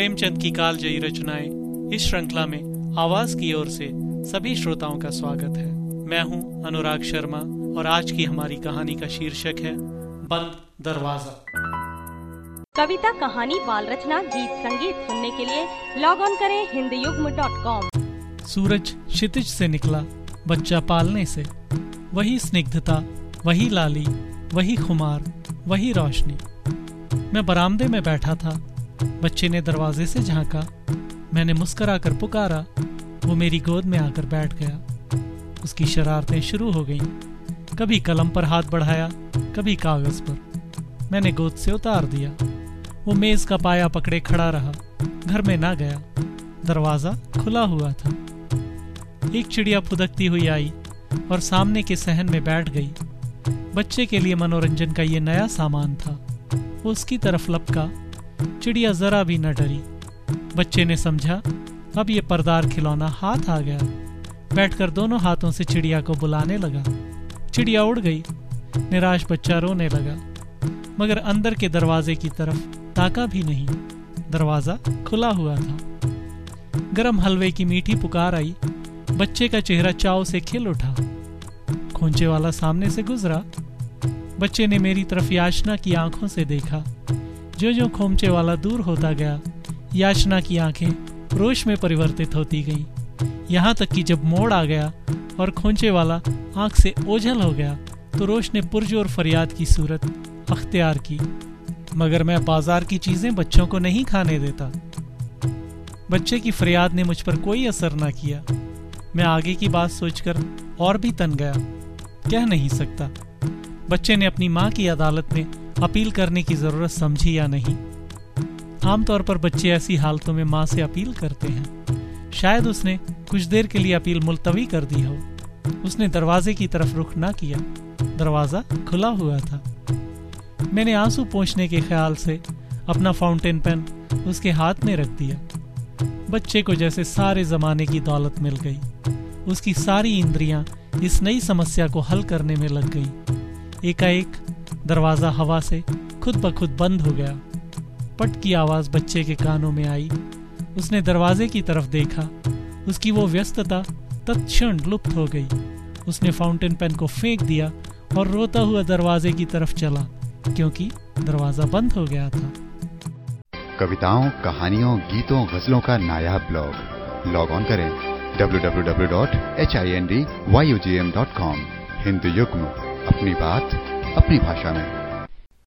प्रेमचंद की कालजयी रचनाएँ इस श्रृंखला में आवाज़ की ओर से सभी श्रोताओं का स्वागत है। मैं हूँ अनुराग शर्मा और आज की हमारी कहानी का शीर्षक है बंद दरवाज़ा। कविता कहानी बाल रचना गीत संगीत सुनने के लिए लॉग ऑन करें हिंदी डॉट कॉम सूरज क्षितिज से निकला बच्चा पालने से। वही स्निग्धता वही लाली वही खुमार वही रोशनी। मैं बरामदे में बैठा था बच्चे ने दरवाजे से झांका। मैंने मुस्कुराकर पुकारा, वो मेरी गोद में आकर बैठ गया। उसकी शरारतें शुरू हो गईं। कभी कलम पर हाथ बढ़ाया, कभी कागज़ पर। मैंने गोद से उतार दिया। वो मेज का पाया पकड़े खड़ा रहा। घर में ना गया। दरवाज़ा खुला हुआ था। एक चिड़िया फुदकती हुई आई और सामने के सहन में बैठ गई। बच्चे के लिए मनोरंजन का ये नया सामान था। वो उसकी तरफ़ लपका। चिड़िया जरा भी न डरी। बच्चे ने समझा, अब ये परदार खिलौना हाथ आ गया। बैठकर दोनों हाथों से चिड़िया को बुलाने लगा। चिड़िया उड़ गई, निराश बच्चा रोने लगा। मगर अंदर के दरवाजे की तरफ़ ताका भी नहीं। दरवाज़ा खुला हुआ था। गरम हलवे की मीठी पुकार आई। बच्चे का चेहरा चाव से खिल उठा। खोंचे वाला सामने से गुजरा। बच्चे ने मेरी तरफ़ याचना की आँखों से देखा। जो जो खोमचे वाला दूर होता गया, याचना की आँखें रोश में परिवर्तित होती गईं। यहाँ तक कि जब मोड़ आ गया और खोंचे वाला आँख से ओझल हो गया तो रोश ने पुरजोर फरियाद की सूरत अख्तियार की। मगर मैं बाज़ार की चीज़ें बच्चों को नहीं खाने देता। बच्चे की फरियाद ने मुझ पर कोई असर ना किया। मैं आगे की बात सोचकर और भी तन गया। कह नहीं सकता। बच्चे ने अपनी माँ की अदालत में अपील करने की ज़रूरत समझी या नहीं? आमतौर पर बच्चे ऐसी हालतों में माँ से अपील करते हैं। शायद उसने कुछ देर के लिए अपील मुलतवी कर दी हो। उसने दरवाजे की तरफ़ रुख ना किया। दरवाज़ा खुला हुआ था। मैंने आँसू पहुँचने के ख्याल से अपना फाउंटेन पेन उसके हाथ में रख दिया। बच्चे को जैसे सारे जमाने की दौलत मिल गई। उसकी सारी इंद्रियाँ इस नई समस्या को हल करने में लग गई। एकाएक दरवाज़ा हवा से खुद ब खुद बंद हो गया। पट की आवाज़ बच्चे के कानों में आई। उसने दरवाजे की तरफ़ देखा। उसकी वो व्यस्तता तत्क्षण लुप्त हो गई। उसने फाउंटेन पेन को फेंक दिया और रोता हुआ दरवाजे की तरफ़ चला, क्योंकि दरवाज़ा बंद हो गया था। कविताओं, कहानियों, गीतों, गजलों का नायाब ब्लॉग। लॉग ऑन करें। www.hindYUGM.com हिंदी युग्म अपनी बात अपनी भाषा में।